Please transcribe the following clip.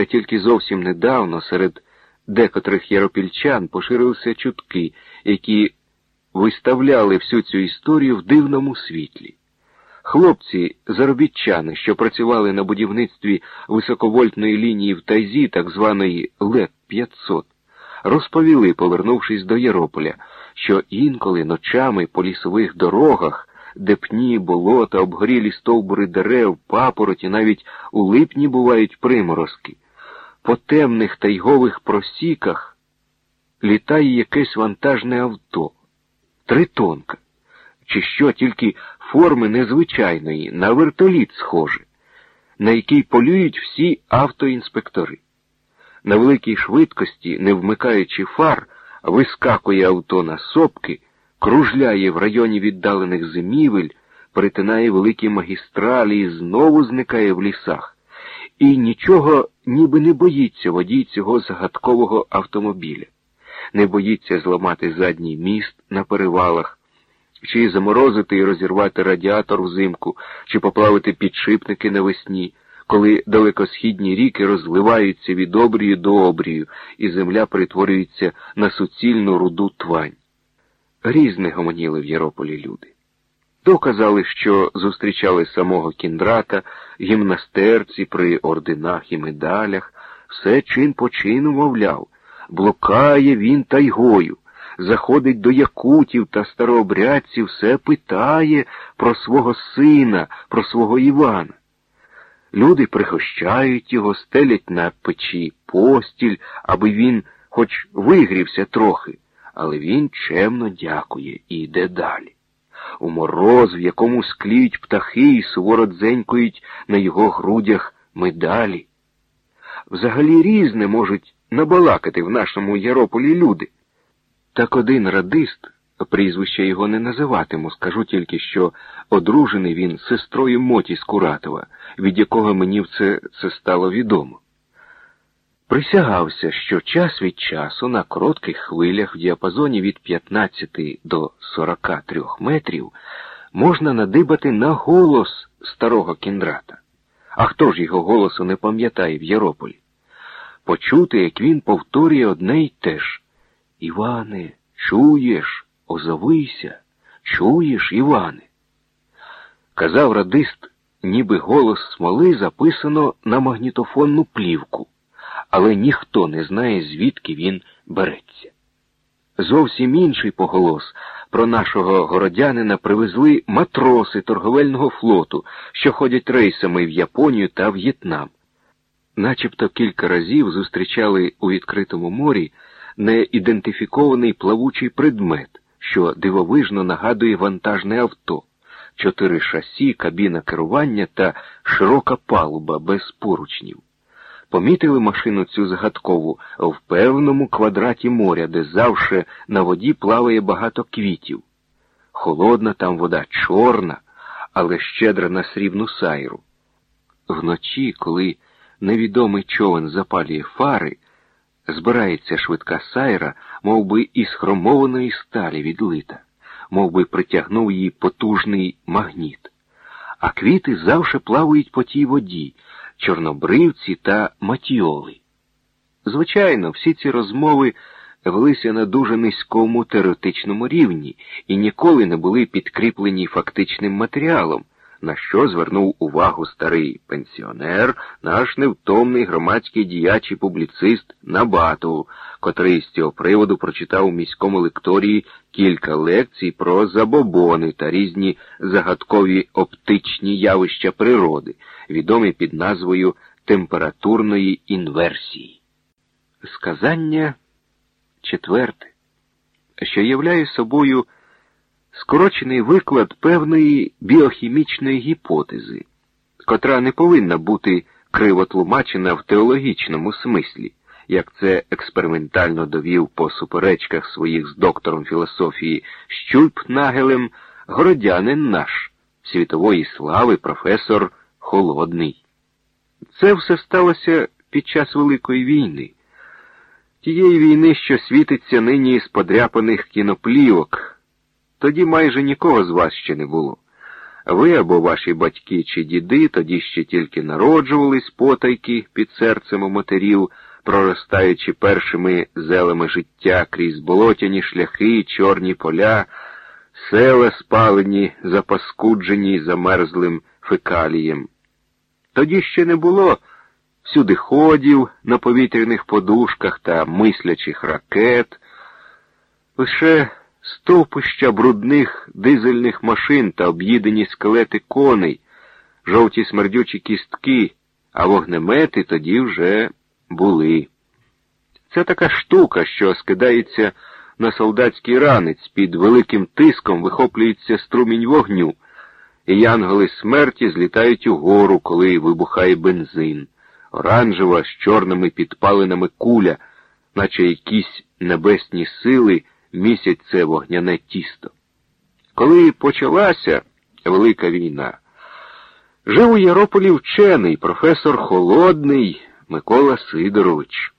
Та тільки зовсім недавно серед декотрих яропільчан поширилися чутки, які виставляли всю цю історію в дивному світлі. Хлопці, заробітчани, що працювали на будівництві високовольтної лінії в Тайзі, так званої леп 500 розповіли, повернувшись до Єрополя, що інколи ночами по лісових дорогах, де пні, болота, обгорілі стовбури дерев, папороті, навіть у липні бувають приморозки, по темних тайгових просіках літає якесь вантажне авто, тритонка, чи що тільки форми незвичайної, на вертоліт схоже, на який полюють всі автоінспектори. На великій швидкості, не вмикаючи фар, вискакує авто на сопки, кружляє в районі віддалених зимівель, перетинає великі магістралі і знову зникає в лісах. І нічого ніби не боїться водій цього загадкового автомобіля, не боїться зламати задній міст на перевалах, чи заморозити і розірвати радіатор взимку, чи поплавити підшипники навесні коли далекосхідні ріки розливаються від обрію до обрію, і земля перетворюється на суцільну руду твань. Різне гомоніли в Єрополі люди. Доказали, що зустрічали самого кіндрата, гімнастерці при орденах і медалях, все чин по чину, мовляв, блукає він тайгою, заходить до якутів та старообрядців, все питає про свого сина, про свого Івана. Люди пригощають його, стелять на печі постіль, аби він хоч вигрівся трохи, але він чемно дякує і йде далі. У мороз, в якому скліють птахи і суворо дзенькують на його грудях медалі. Взагалі різне можуть набалакати в нашому Ярополі люди. Так один радист Прізвище його не називатиму, скажу тільки, що одружений він сестрою Моті з Куратова, від якого мені це, це стало відомо. Присягався, що час від часу на коротких хвилях в діапазоні від 15 до 43 метрів можна надибати на голос старого кіндрата. А хто ж його голосу не пам'ятає в Єрополі? Почути, як він повторює одне й те ж Іване, чуєш? Озовися, чуєш, Іване? Казав радист, ніби голос смоли записано на магнітофонну плівку, але ніхто не знає, звідки він береться. Зовсім інший поголос про нашого городянина привезли матроси торговельного флоту, що ходять рейсами в Японію та В'єтнам. Начебто кілька разів зустрічали у відкритому морі неідентифікований плавучий предмет що дивовижно нагадує вантажне авто, чотири шасі, кабіна керування та широка палуба без поручнів. Помітили машину цю загадкову в певному квадраті моря, де завше на воді плаває багато квітів. Холодна там вода чорна, але щедра на срібну сайру. Вночі, коли невідомий човен запалює фари, збирається швидка сайра, мов би із хромованої сталі відлита, мов би притягнув її потужний магніт. А квіти завше плавають по тій воді, чорнобривці та матіоли. Звичайно, всі ці розмови велися на дуже низькому теоретичному рівні і ніколи не були підкріплені фактичним матеріалом на що звернув увагу старий пенсіонер, наш невтомний громадський діяч і публіцист Набатов, котрий з цього приводу прочитав у міському лекторії кілька лекцій про забобони та різні загадкові оптичні явища природи, відомі під назвою температурної інверсії. Сказання четверте, що являє собою скорочений виклад певної біохімічної гіпотези, котра не повинна бути криво тлумачена в теологічному смислі, як це експериментально довів по суперечках своїх з доктором філософії Щульп-Нагелем городянин наш, світової слави професор Холодний. Це все сталося під час Великої війни. Тієї війни, що світиться нині з подряпаних кіноплівок, тоді майже нікого з вас ще не було. Ви або ваші батьки чи діди тоді ще тільки народжувались потайки під серцем у матерів, проростаючи першими зелами життя крізь болотяні шляхи, чорні поля, села спалені, запаскуджені замерзлим фекалієм. Тоді ще не було. Всюди ходів на повітряних подушках та мислячих ракет, лише стовпища брудних дизельних машин та об'їдені скелети коней, жовті смердючі кістки, а вогнемети тоді вже були. Це така штука, що скидається на солдатський ранець, під великим тиском вихоплюється струмінь вогню, і янголи смерті злітають угору, коли вибухає бензин, оранжева з чорними підпалинами куля, наче якісь небесні сили місяць це вогняне тісто. Коли почалася Велика війна, жив у Ярополі вчений професор Холодний Микола Сидорович.